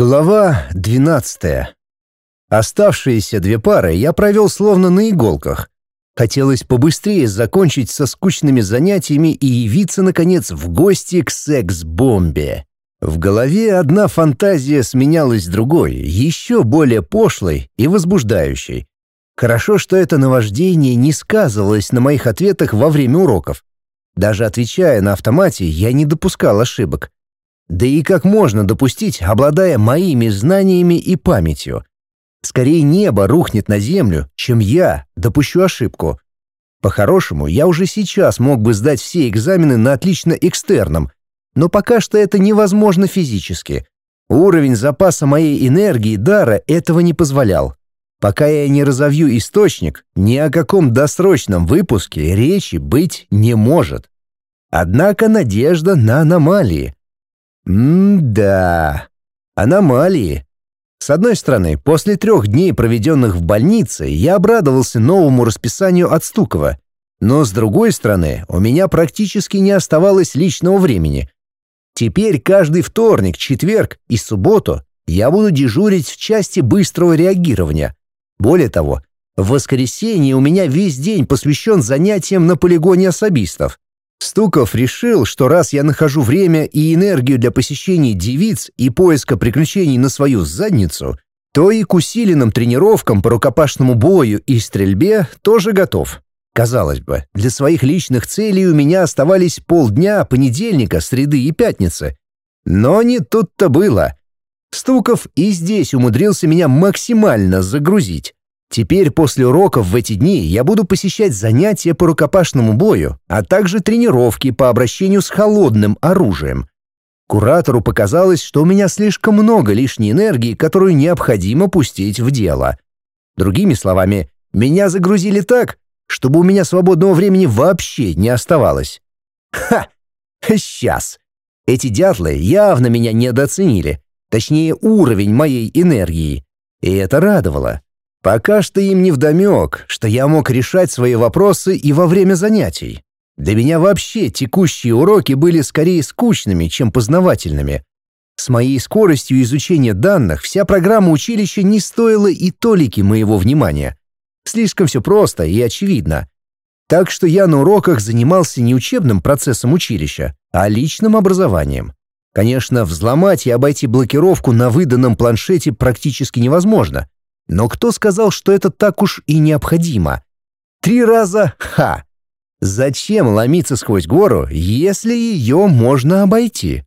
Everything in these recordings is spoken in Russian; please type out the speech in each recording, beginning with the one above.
Глава 12. Оставшиеся две пары я провел словно на иголках. Хотелось побыстрее закончить со скучными занятиями и явиться, наконец, в гости к секс-бомбе. В голове одна фантазия сменялась другой, еще более пошлой и возбуждающей. Хорошо, что это наваждение не сказывалось на моих ответах во время уроков. Даже отвечая на автомате, я не допускал ошибок. Да и как можно допустить, обладая моими знаниями и памятью? Скорее небо рухнет на землю, чем я допущу ошибку. По-хорошему, я уже сейчас мог бы сдать все экзамены на отлично экстерном, но пока что это невозможно физически. Уровень запаса моей энергии дара этого не позволял. Пока я не разовью источник, ни о каком досрочном выпуске речи быть не может. Однако надежда на аномалии — М-да, аномалии. С одной стороны, после трех дней, проведенных в больнице, я обрадовался новому расписанию от Стукова. Но с другой стороны, у меня практически не оставалось личного времени. Теперь каждый вторник, четверг и субботу я буду дежурить в части быстрого реагирования. Более того, в воскресенье у меня весь день посвящен занятиям на полигоне особистов. Стуков решил, что раз я нахожу время и энергию для посещений девиц и поиска приключений на свою задницу, то и к усиленным тренировкам по рукопашному бою и стрельбе тоже готов. Казалось бы, для своих личных целей у меня оставались полдня понедельника, среды и пятницы. Но не тут-то было. Стуков и здесь умудрился меня максимально загрузить. Теперь после уроков в эти дни я буду посещать занятия по рукопашному бою, а также тренировки по обращению с холодным оружием. Куратору показалось, что у меня слишком много лишней энергии, которую необходимо пустить в дело. Другими словами, меня загрузили так, чтобы у меня свободного времени вообще не оставалось. Ха! Сейчас! Эти дятлы явно меня недооценили, точнее уровень моей энергии. И это радовало. Пока что им не вдомек, что я мог решать свои вопросы и во время занятий. Для меня вообще текущие уроки были скорее скучными, чем познавательными. С моей скоростью изучения данных вся программа училища не стоила и толики моего внимания. Слишком все просто и очевидно. Так что я на уроках занимался не учебным процессом училища, а личным образованием. Конечно, взломать и обойти блокировку на выданном планшете практически невозможно — но кто сказал, что это так уж и необходимо? Три раза — ха! Зачем ломиться сквозь гору, если ее можно обойти?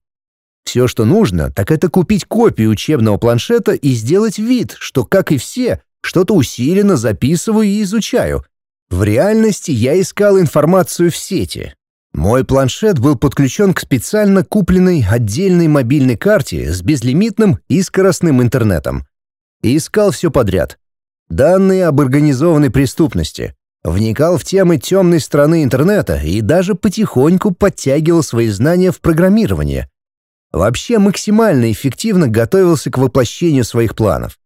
Все, что нужно, так это купить копию учебного планшета и сделать вид, что, как и все, что-то усиленно записываю и изучаю. В реальности я искал информацию в сети. Мой планшет был подключен к специально купленной отдельной мобильной карте с безлимитным и скоростным интернетом и искал все подряд. Данные об организованной преступности. Вникал в темы темной стороны интернета и даже потихоньку подтягивал свои знания в программировании. Вообще максимально эффективно готовился к воплощению своих планов.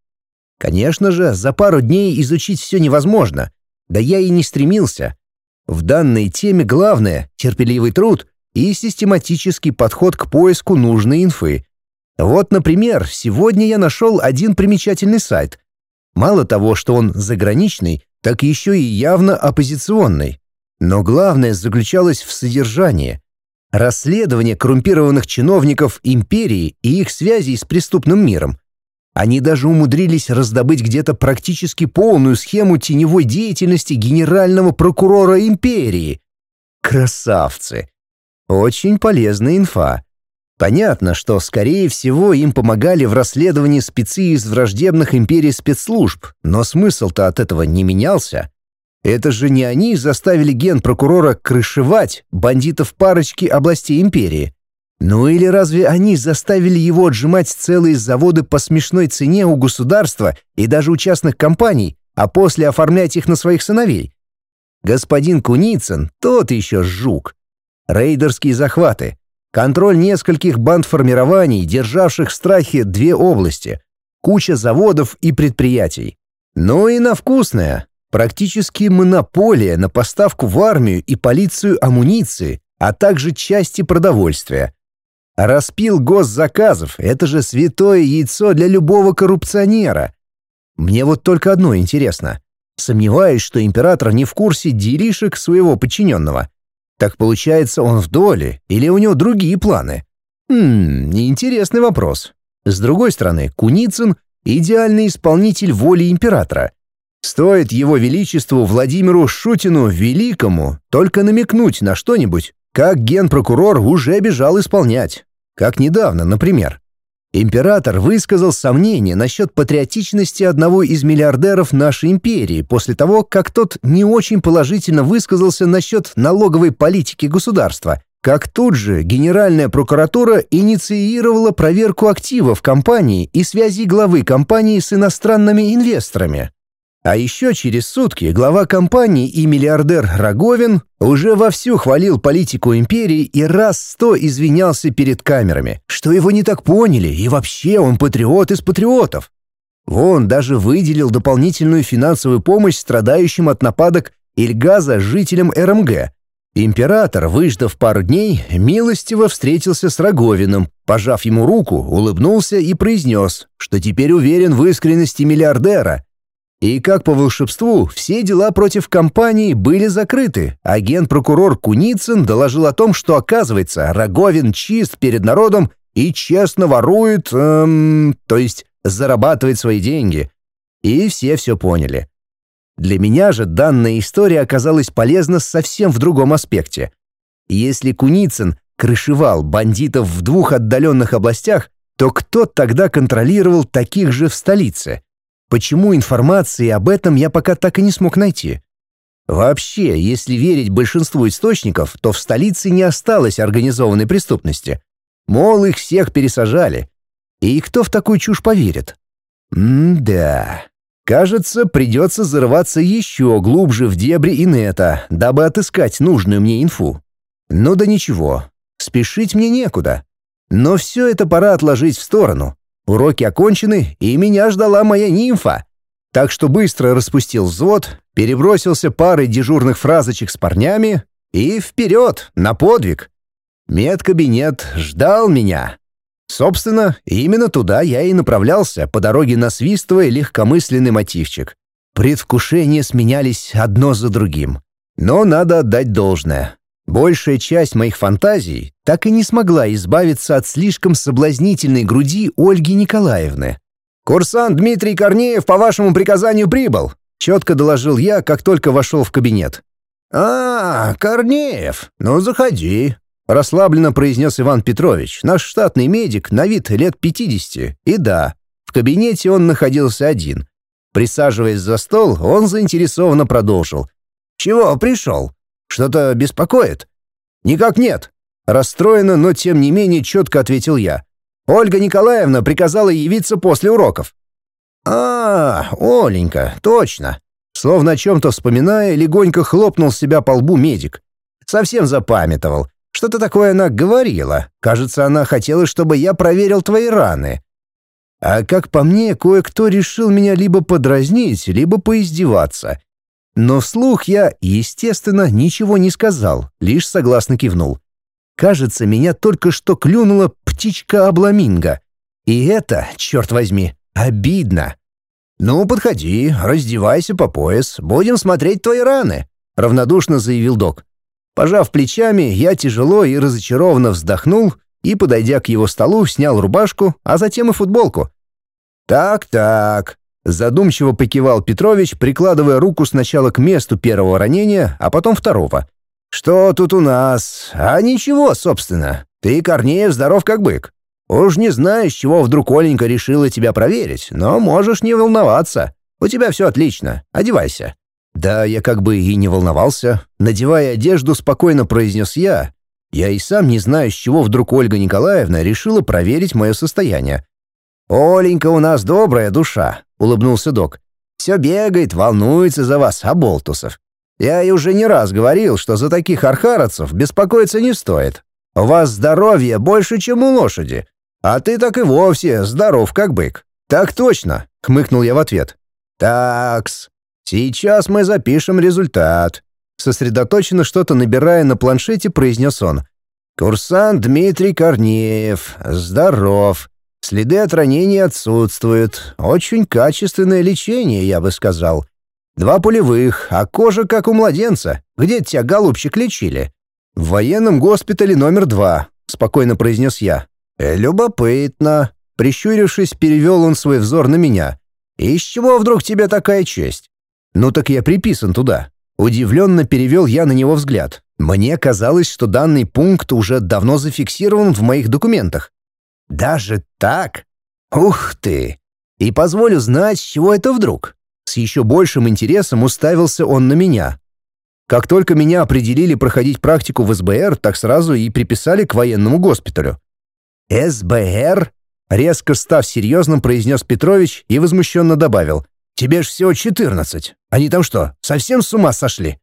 Конечно же, за пару дней изучить все невозможно, да я и не стремился. В данной теме главное — терпеливый труд и систематический подход к поиску нужной инфы, вот, например, сегодня я нашел один примечательный сайт. Мало того, что он заграничный, так еще и явно оппозиционный. Но главное заключалось в содержании. Расследование коррумпированных чиновников империи и их связей с преступным миром. Они даже умудрились раздобыть где-то практически полную схему теневой деятельности генерального прокурора империи. Красавцы! Очень полезная инфа. Понятно, что, скорее всего, им помогали в расследовании спецы из враждебных империй спецслужб, но смысл-то от этого не менялся. Это же не они заставили генпрокурора крышевать бандитов парочки областей империи. Ну или разве они заставили его отжимать целые заводы по смешной цене у государства и даже у частных компаний, а после оформлять их на своих сыновей? Господин Куницын — тот еще жук. Рейдерские захваты, контроль нескольких бандформирований, державших в страхе две области, куча заводов и предприятий. Ну и на вкусное. Практически монополия на поставку в армию и полицию амуниции, а также части продовольствия. Распил госзаказов — это же святое яйцо для любого коррупционера. Мне вот только одно интересно. Сомневаюсь, что император не в курсе делишек своего подчиненного. Так получается, он в доле или у него другие планы? Хм, интересный вопрос. С другой стороны, Куницын — идеальный исполнитель воли императора. Стоит его величеству Владимиру Шутину Великому только намекнуть на что-нибудь, как генпрокурор уже бежал исполнять. Как недавно, например. Император высказал сомнения насчет патриотичности одного из миллиардеров нашей империи после того, как тот не очень положительно высказался насчет налоговой политики государства, как тут же Генеральная прокуратура инициировала проверку активов компании и связи главы компании с иностранными инвесторами. А еще через сутки глава компании и миллиардер Роговин уже вовсю хвалил политику империи и раз сто извинялся перед камерами, что его не так поняли и вообще он патриот из патриотов. Вон даже выделил дополнительную финансовую помощь страдающим от нападок Ильгаза жителям РМГ. Император, выждав пару дней, милостиво встретился с Роговиным, пожав ему руку, улыбнулся и произнес, что теперь уверен в искренности миллиардера и как по волшебству, все дела против компании были закрыты, а генпрокурор Куницын доложил о том, что, оказывается, Роговин чист перед народом и честно ворует, эм, то есть зарабатывает свои деньги. И все все поняли. Для меня же данная история оказалась полезна совсем в другом аспекте. Если Куницын крышевал бандитов в двух отдаленных областях, то кто тогда контролировал таких же в столице? Почему информации об этом я пока так и не смог найти? Вообще, если верить большинству источников, то в столице не осталось организованной преступности. Мол, их всех пересажали. И кто в такую чушь поверит? М-да. Кажется, придется зарываться еще глубже в дебри инета, дабы отыскать нужную мне инфу. Ну да ничего, спешить мне некуда. Но все это пора отложить в сторону. Уроки окончены, и меня ждала моя нимфа. Так что быстро распустил взвод, перебросился парой дежурных фразочек с парнями и вперед, на подвиг. Медкабинет ждал меня. Собственно, именно туда я и направлялся, по дороге насвистывая легкомысленный мотивчик. Предвкушения сменялись одно за другим. Но надо отдать должное. Большая часть моих фантазий так и не смогла избавиться от слишком соблазнительной груди Ольги Николаевны. «Курсант Дмитрий Корнеев по вашему приказанию прибыл», — четко доложил я, как только вошел в кабинет. «А, Корнеев, ну заходи», — расслабленно произнес Иван Петрович, наш штатный медик, на вид лет 50. И да, в кабинете он находился один. Присаживаясь за стол, он заинтересованно продолжил. «Чего пришел? Что-то беспокоит?» «Никак нет», Расстроенно, но тем не менее четко ответил я. Ольга Николаевна приказала явиться после уроков. «А, Оленька, точно!» Словно о чем-то вспоминая, легонько хлопнул себя по лбу медик. Совсем запамятовал. Что-то такое она говорила. Кажется, она хотела, чтобы я проверил твои раны. А как по мне, кое-кто решил меня либо подразнить, либо поиздеваться. Но вслух я, естественно, ничего не сказал, лишь согласно кивнул. Кажется, меня только что клюнула птичка-обламинго. И это, черт возьми, обидно. «Ну, подходи, раздевайся по пояс, будем смотреть твои раны», — равнодушно заявил док. Пожав плечами, я тяжело и разочарованно вздохнул и, подойдя к его столу, снял рубашку, а затем и футболку. «Так-так», — задумчиво покивал Петрович, прикладывая руку сначала к месту первого ранения, а потом второго. «Что тут у нас? А ничего, собственно. Ты, Корнеев, здоров как бык. Уж не знаю, с чего вдруг Оленька решила тебя проверить, но можешь не волноваться. У тебя все отлично. Одевайся». Да, я как бы и не волновался. Надевая одежду, спокойно произнес я. Я и сам не знаю, с чего вдруг Ольга Николаевна решила проверить мое состояние. «Оленька у нас добрая душа», — улыбнулся док. «Все бегает, волнуется за вас, оболтусов. Я и уже не раз говорил, что за таких архаровцев беспокоиться не стоит. У вас здоровье больше, чем у лошади. А ты так и вовсе здоров, как бык. Так точно, хмыкнул я в ответ. Такс. Сейчас мы запишем результат. Сосредоточенно что-то набирая на планшете, произнес он. «Курсант Дмитрий Корнеев. Здоров. Следы от ранений отсутствуют. Очень качественное лечение, я бы сказал. Два пулевых, а кожа как у младенца. Где тебя, голубчик, лечили?» «В военном госпитале номер два», — спокойно произнес я. «Э, «Любопытно». Прищурившись, перевел он свой взор на меня. «Из чего вдруг тебе такая честь?» «Ну так я приписан туда». Удивленно перевел я на него взгляд. Мне казалось, что данный пункт уже давно зафиксирован в моих документах. «Даже так? Ух ты! И позволю знать, с чего это вдруг?» С еще большим интересом уставился он на меня. Как только меня определили проходить практику в СБР, так сразу и приписали к военному госпиталю. «СБР?» — резко став серьезным, произнес Петрович и возмущенно добавил. «Тебе ж всего четырнадцать. Они там что, совсем с ума сошли?»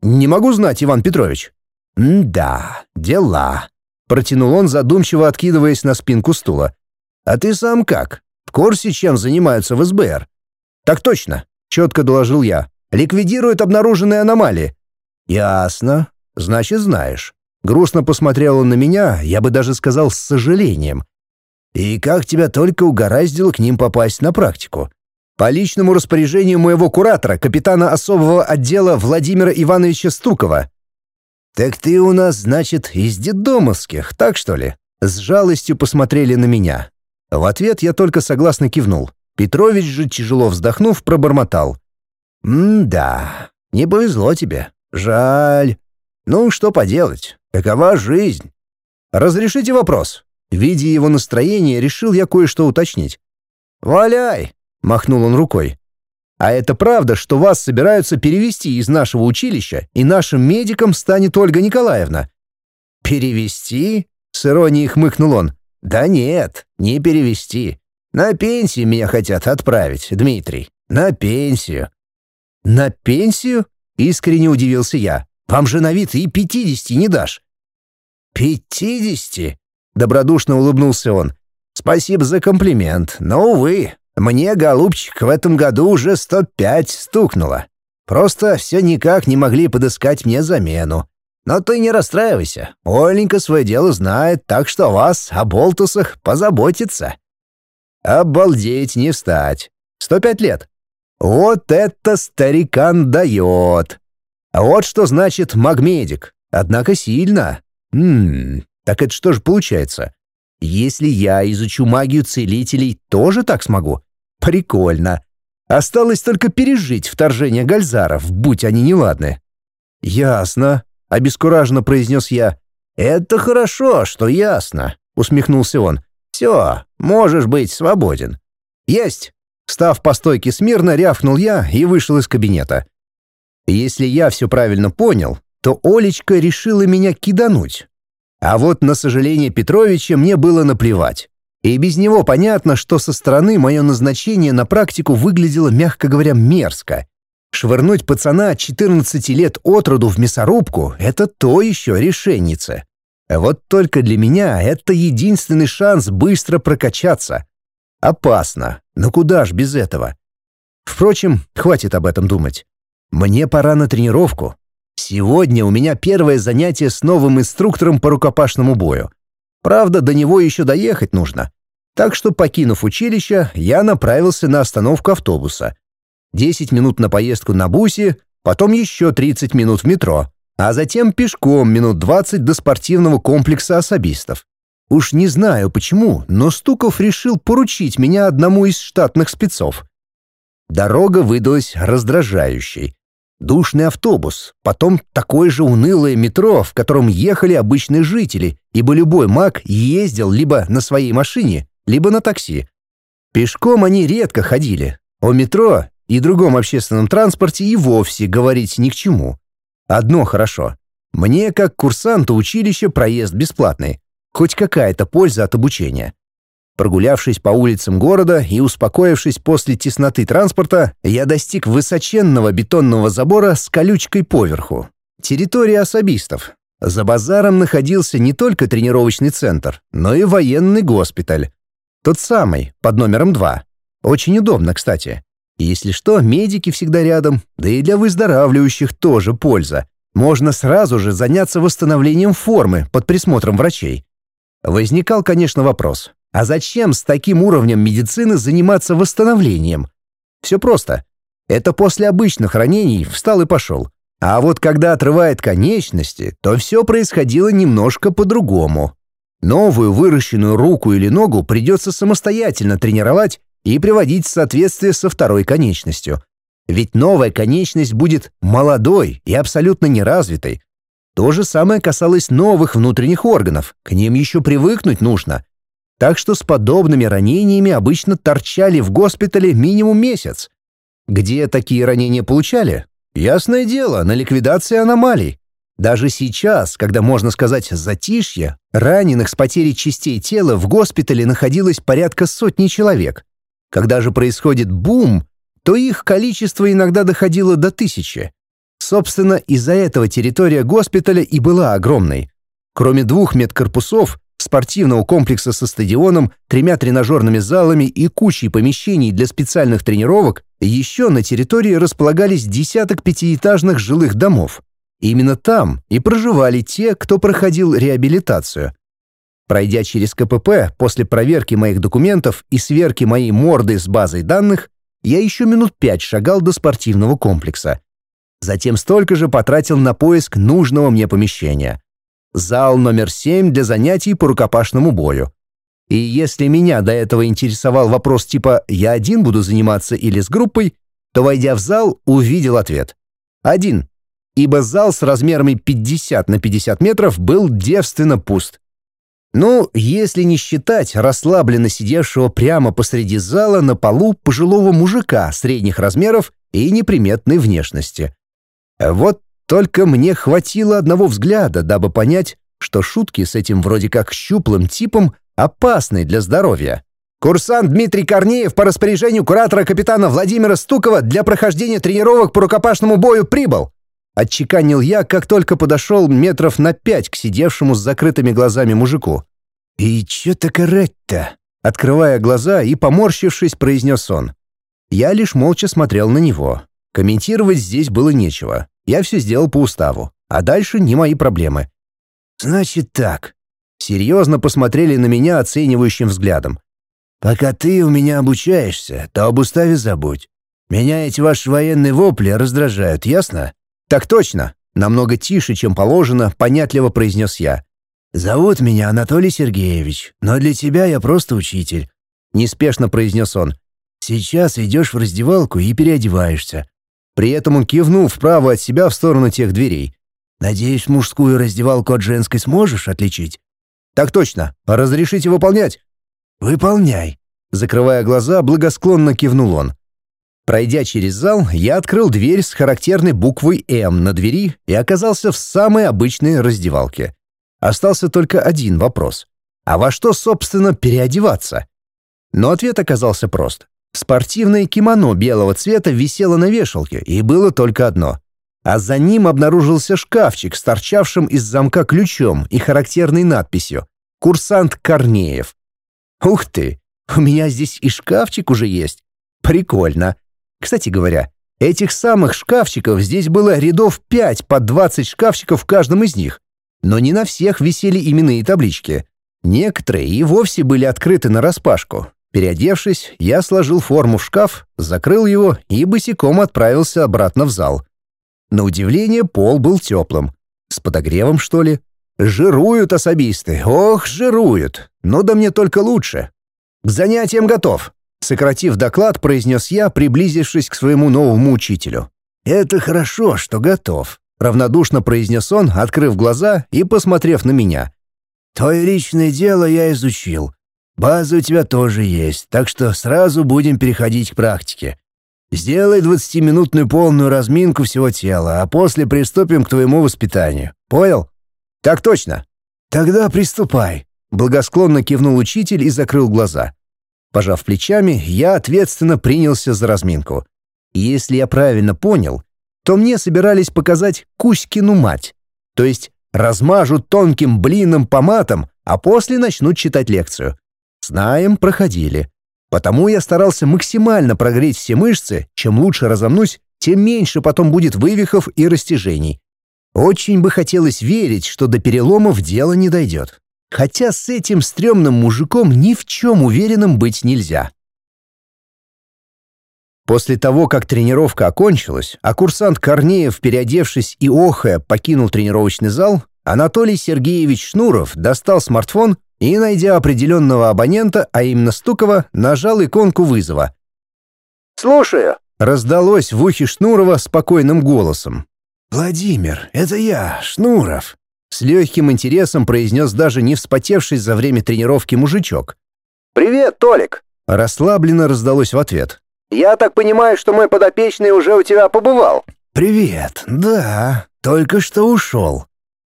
«Не могу знать, Иван Петрович». «Да, дела», — протянул он, задумчиво откидываясь на спинку стула. «А ты сам как? В курсе, чем занимаются в СБР?» «Так точно», — четко доложил я. «Ликвидируют обнаруженные аномалии». «Ясно. Значит, знаешь». Грустно посмотрел он на меня, я бы даже сказал с сожалением. «И как тебя только угораздило к ним попасть на практику?» «По личному распоряжению моего куратора, капитана особого отдела Владимира Ивановича Стукова». «Так ты у нас, значит, из детдомовских, так что ли?» С жалостью посмотрели на меня. В ответ я только согласно кивнул. Петрович же, тяжело вздохнув, пробормотал. «М-да, не повезло тебе. Жаль. Ну, что поделать, какова жизнь?» «Разрешите вопрос?» Видя его настроение, решил я кое-что уточнить. «Валяй!» — махнул он рукой. «А это правда, что вас собираются перевести из нашего училища, и нашим медиком станет Ольга Николаевна?» «Перевести?» — с иронией хмыкнул он. «Да нет, не перевести. На пенсию меня хотят отправить, Дмитрий. На пенсию». «На пенсию?» — искренне удивился я. «Вам же на вид и пятидесяти не дашь». «Пятидесяти?» — добродушно улыбнулся он. «Спасибо за комплимент, но, увы, мне, голубчик, в этом году уже сто пять стукнуло. Просто все никак не могли подыскать мне замену. Но ты не расстраивайся, Оленька свое дело знает, так что вас, о болтусах, позаботится». Обалдеть не встать. Сто пять лет. Вот это старикан дает. А вот что значит магмедик. Однако сильно. Ммм, так это что же получается? Если я изучу магию целителей, тоже так смогу? Прикольно. Осталось только пережить вторжение гальзаров, будь они неладны. «Ясно», — обескураженно произнес я. «Это хорошо, что ясно», — усмехнулся он. «Все, можешь быть свободен». «Есть!» Став по стойке смирно, рявкнул я и вышел из кабинета. Если я все правильно понял, то Олечка решила меня кидануть. А вот на сожаление Петровича мне было наплевать. И без него понятно, что со стороны мое назначение на практику выглядело, мягко говоря, мерзко. Швырнуть пацана 14 лет от роду в мясорубку — это то еще решенница. Вот только для меня это единственный шанс быстро прокачаться. Опасно, но куда ж без этого? Впрочем, хватит об этом думать. Мне пора на тренировку. Сегодня у меня первое занятие с новым инструктором по рукопашному бою. Правда, до него еще доехать нужно. Так что, покинув училище, я направился на остановку автобуса. 10 минут на поездку на бусе, потом еще 30 минут в метро а затем пешком минут двадцать до спортивного комплекса особистов. Уж не знаю почему, но Стуков решил поручить меня одному из штатных спецов. Дорога выдалась раздражающей. Душный автобус, потом такое же унылое метро, в котором ехали обычные жители, ибо любой маг ездил либо на своей машине, либо на такси. Пешком они редко ходили. О метро и другом общественном транспорте и вовсе говорить ни к чему. Одно хорошо. Мне, как курсанту училища, проезд бесплатный. Хоть какая-то польза от обучения. Прогулявшись по улицам города и успокоившись после тесноты транспорта, я достиг высоченного бетонного забора с колючкой поверху. Территория особистов. За базаром находился не только тренировочный центр, но и военный госпиталь. Тот самый, под номером два. Очень удобно, кстати. Если что, медики всегда рядом, да и для выздоравливающих тоже польза. можно сразу же заняться восстановлением формы под присмотром врачей. Возникал, конечно, вопрос, а зачем с таким уровнем медицины заниматься восстановлением? Все просто. Это после обычных ранений встал и пошел. А вот когда отрывает конечности, то все происходило немножко по-другому. Новую выращенную руку или ногу придется самостоятельно тренировать и приводить в соответствие со второй конечностью. Ведь новая конечность будет молодой и абсолютно неразвитой. То же самое касалось новых внутренних органов, к ним еще привыкнуть нужно. Так что с подобными ранениями обычно торчали в госпитале минимум месяц. Где такие ранения получали? Ясное дело, на ликвидации аномалий. Даже сейчас, когда, можно сказать, затишье, раненых с потерей частей тела в госпитале находилось порядка сотни человек. Когда же происходит бум, то их количество иногда доходило до тысячи. Собственно, из-за этого территория госпиталя и была огромной. Кроме двух медкорпусов, спортивного комплекса со стадионом, тремя тренажерными залами и кучей помещений для специальных тренировок, еще на территории располагались десяток пятиэтажных жилых домов. Именно там и проживали те, кто проходил реабилитацию. Пройдя через КПП после проверки моих документов и сверки моей морды с базой данных, я еще минут пять шагал до спортивного комплекса. Затем столько же потратил на поиск нужного мне помещения. Зал номер семь для занятий по рукопашному бою. И если меня до этого интересовал вопрос типа «я один буду заниматься или с группой», то, войдя в зал, увидел ответ. Один. Ибо зал с размерами 50 на 50 метров был девственно пуст. Ну, если не считать расслабленно сидевшего прямо посреди зала на полу пожилого мужика средних размеров и неприметной внешности. Вот только мне хватило одного взгляда, дабы понять, что шутки с этим вроде как щуплым типом опасный для здоровья. Курсант Дмитрий Корнеев по распоряжению куратора капитана Владимира Стукова для прохождения тренировок по рукопашному бою прибыл. Отчеканил я, как только подошел метров на пять к сидевшему с закрытыми глазами мужику. «И чё так орать-то?» Открывая глаза и поморщившись, произнес он. Я лишь молча смотрел на него. Комментировать здесь было нечего. Я все сделал по уставу. А дальше не мои проблемы. «Значит так. Серьезно посмотрели на меня оценивающим взглядом. «Пока ты у меня обучаешься, то об уставе забудь. Меня эти ваши военные вопли раздражают, ясно?» «Так точно!» Намного тише, чем положено, понятливо произнес я. «Зовут меня Анатолий Сергеевич, но для тебя я просто учитель», — неспешно произнес он. «Сейчас идешь в раздевалку и переодеваешься». При этом он кивнул вправо от себя в сторону тех дверей. «Надеюсь, мужскую раздевалку от женской сможешь отличить?» «Так точно. Разрешите выполнять?» «Выполняй», — закрывая глаза, благосклонно кивнул он. Пройдя через зал, я открыл дверь с характерной буквой «М» на двери и оказался в самой обычной раздевалке. Остался только один вопрос. А во что, собственно, переодеваться? Но ответ оказался прост. Спортивное кимоно белого цвета висело на вешалке, и было только одно а за ним обнаружился шкафчик с торчавшим из замка ключом и характерной надписью «Курсант Корнеев». «Ух ты! У меня здесь и шкафчик уже есть. Прикольно. Кстати говоря, этих самых шкафчиков здесь было рядов 5 по 20 шкафчиков в каждом из них. Но не на всех висели именные таблички. Некоторые и вовсе были открыты нараспашку. Переодевшись, я сложил форму в шкаф, закрыл его и босиком отправился обратно в зал. На удивление, пол был теплым. С подогревом, что ли? Жируют особисты, ох, жируют. Ну да мне только лучше. К занятиям готов. Сократив доклад, произнес я, приблизившись к своему новому учителю. «Это хорошо, что готов», — равнодушно произнес он, открыв глаза и посмотрев на меня. «Твое личное дело я изучил. База у тебя тоже есть, так что сразу будем переходить к практике. Сделай двадцатиминутную полную разминку всего тела, а после приступим к твоему воспитанию. Понял? Так точно. Тогда приступай. Благосклонно кивнул учитель и закрыл глаза. Пожав плечами, я ответственно принялся за разминку. если я правильно понял, то мне собирались показать Кузькину мать. То есть размажут тонким блином по матам, а после начнут читать лекцию. Знаем, проходили. Потому я старался максимально прогреть все мышцы, чем лучше разомнусь, тем меньше потом будет вывихов и растяжений. Очень бы хотелось верить, что до переломов дело не дойдет. Хотя с этим стрёмным мужиком ни в чем уверенным быть нельзя. После того, как тренировка окончилась, а курсант Корнеев, переодевшись и охая, покинул тренировочный зал, Анатолий Сергеевич Шнуров достал смартфон и, найдя определенного абонента, а именно Стукова, нажал иконку вызова. «Слушаю», — раздалось в ухе Шнурова спокойным голосом. «Владимир, это я, Шнуров», — с легким интересом произнес даже не вспотевший за время тренировки мужичок. «Привет, Толик», — расслабленно раздалось в ответ. «Я так понимаю, что мой подопечный уже у тебя побывал?» «Привет, да, только что ушел».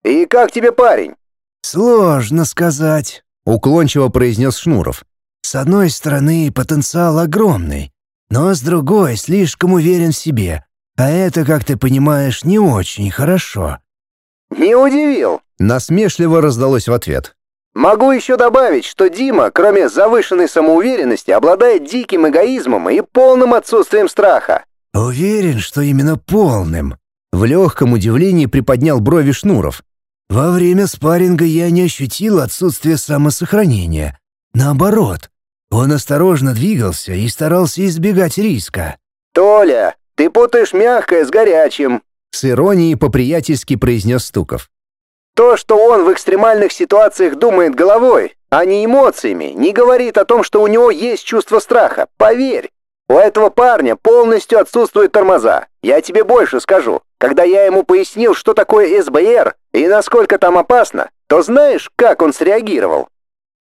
«И как тебе парень?» «Сложно сказать», — уклончиво произнес Шнуров. «С одной стороны, потенциал огромный, но с другой слишком уверен в себе, а это, как ты понимаешь, не очень хорошо». «Не удивил», — насмешливо раздалось в ответ. Могу еще добавить, что Дима, кроме завышенной самоуверенности, обладает диким эгоизмом и полным отсутствием страха. Уверен, что именно полным. В легком удивлении приподнял брови Шнуров. Во время спарринга я не ощутил отсутствие самосохранения. Наоборот, он осторожно двигался и старался избегать риска. «Толя, ты путаешь мягкое с горячим», — с иронией по-приятельски произнес Стуков. То, что он в экстремальных ситуациях думает головой, а не эмоциями, не говорит о том, что у него есть чувство страха. Поверь, у этого парня полностью отсутствуют тормоза. Я тебе больше скажу. Когда я ему пояснил, что такое СБР и насколько там опасно, то знаешь, как он среагировал?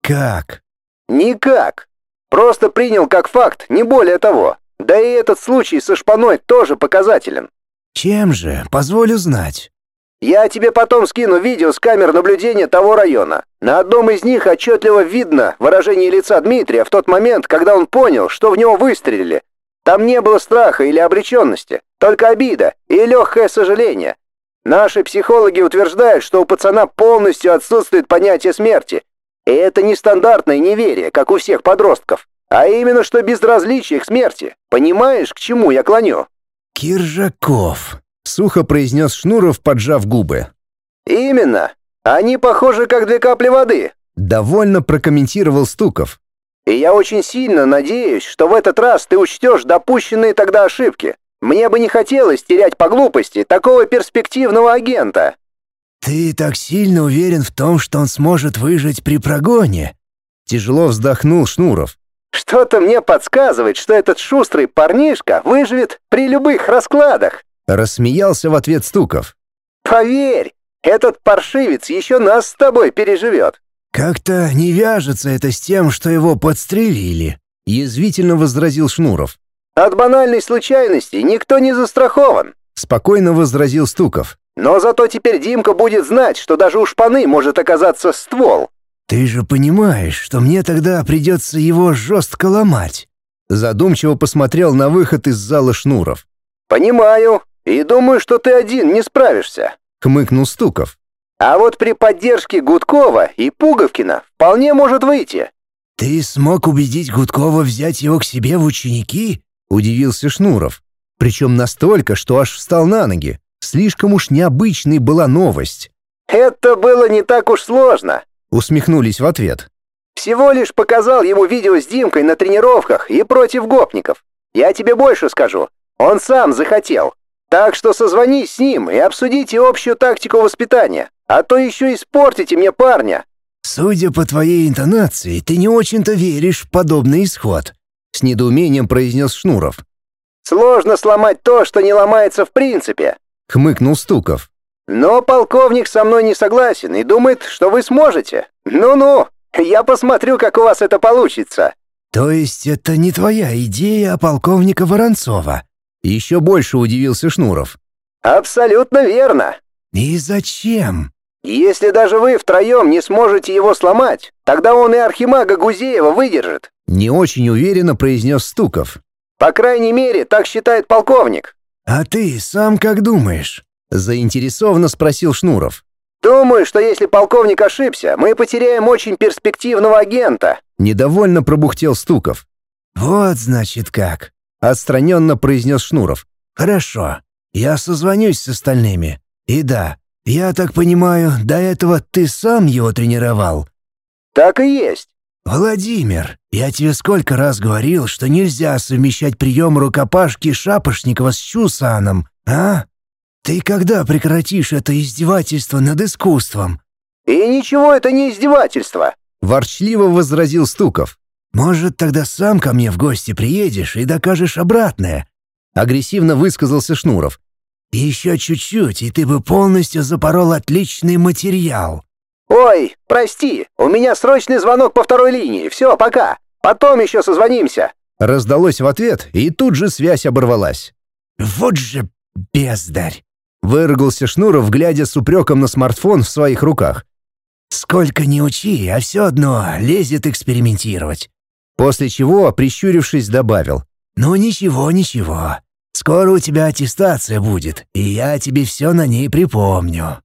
Как? Никак. Просто принял как факт, не более того. Да и этот случай со шпаной тоже показателен. Чем же? Позволю знать. Я тебе потом скину видео с камер наблюдения того района. На одном из них отчетливо видно выражение лица Дмитрия в тот момент, когда он понял, что в него выстрелили. Там не было страха или обреченности, только обида и легкое сожаление. Наши психологи утверждают, что у пацана полностью отсутствует понятие смерти. И это не стандартное неверие, как у всех подростков, а именно что безразличие к смерти. Понимаешь, к чему я клоню? Киржаков, — сухо произнес Шнуров, поджав губы. «Именно. Они похожи, как две капли воды», — довольно прокомментировал Стуков. «И я очень сильно надеюсь, что в этот раз ты учтешь допущенные тогда ошибки. Мне бы не хотелось терять по глупости такого перспективного агента». «Ты так сильно уверен в том, что он сможет выжить при прогоне?» Тяжело вздохнул Шнуров. «Что-то мне подсказывает, что этот шустрый парнишка выживет при любых раскладах». Рассмеялся в ответ Стуков. «Поверь, этот паршивец еще нас с тобой переживет». «Как-то не вяжется это с тем, что его подстрелили», — язвительно возразил Шнуров. «От банальной случайности никто не застрахован», — спокойно возразил Стуков. «Но зато теперь Димка будет знать, что даже у шпаны может оказаться ствол». «Ты же понимаешь, что мне тогда придется его жестко ломать». Задумчиво посмотрел на выход из зала Шнуров. «Понимаю. И думаю, что ты один не справишься», — хмыкнул Стуков. «А вот при поддержке Гудкова и Пуговкина вполне может выйти». «Ты смог убедить Гудкова взять его к себе в ученики?» — удивился Шнуров. Причем настолько, что аж встал на ноги. Слишком уж необычной была новость. «Это было не так уж сложно», — усмехнулись в ответ. «Всего лишь показал ему видео с Димкой на тренировках и против гопников. Я тебе больше скажу. Он сам захотел. Так что созвонись с ним и обсудите общую тактику воспитания, а то еще испортите мне парня». «Судя по твоей интонации, ты не очень-то веришь в подобный исход», — с недоумением произнес Шнуров. «Сложно сломать то, что не ломается в принципе», — хмыкнул Стуков. «Но полковник со мной не согласен и думает, что вы сможете. Ну-ну, я посмотрю, как у вас это получится». «То есть это не твоя идея, а полковника Воронцова?» Еще больше удивился Шнуров. «Абсолютно верно». «И зачем?» «Если даже вы втроем не сможете его сломать, тогда он и архимага Гузеева выдержит». Не очень уверенно произнес Стуков. «По крайней мере, так считает полковник». «А ты сам как думаешь?» Заинтересованно спросил Шнуров. «Думаю, что если полковник ошибся, мы потеряем очень перспективного агента». Недовольно пробухтел Стуков. «Вот, значит, как. Отстраненно произнес Шнуров. «Хорошо. Я созвонюсь с остальными. И да, Я так понимаю, до этого ты сам его тренировал?» «Так и есть». «Владимир, я тебе сколько раз говорил, что нельзя совмещать прием рукопашки Шапошникова с Чусаном, а? Ты когда прекратишь это издевательство над искусством?» «И ничего, это не издевательство», — ворчливо возразил Стуков. «Может, тогда сам ко мне в гости приедешь и докажешь обратное?» — агрессивно высказался Шнуров. «Еще чуть-чуть, и ты бы полностью запорол отличный материал». «Ой, прости, у меня срочный звонок по второй линии. Все, пока. Потом еще созвонимся». Раздалось в ответ, и тут же связь оборвалась. «Вот же бездарь!» — выругался Шнуров, глядя с упреком на смартфон в своих руках. «Сколько ни учи, а все одно лезет экспериментировать». После чего, прищурившись, добавил. «Ну ничего, ничего. Скоро у тебя аттестация будет, и я тебе все на ней припомню».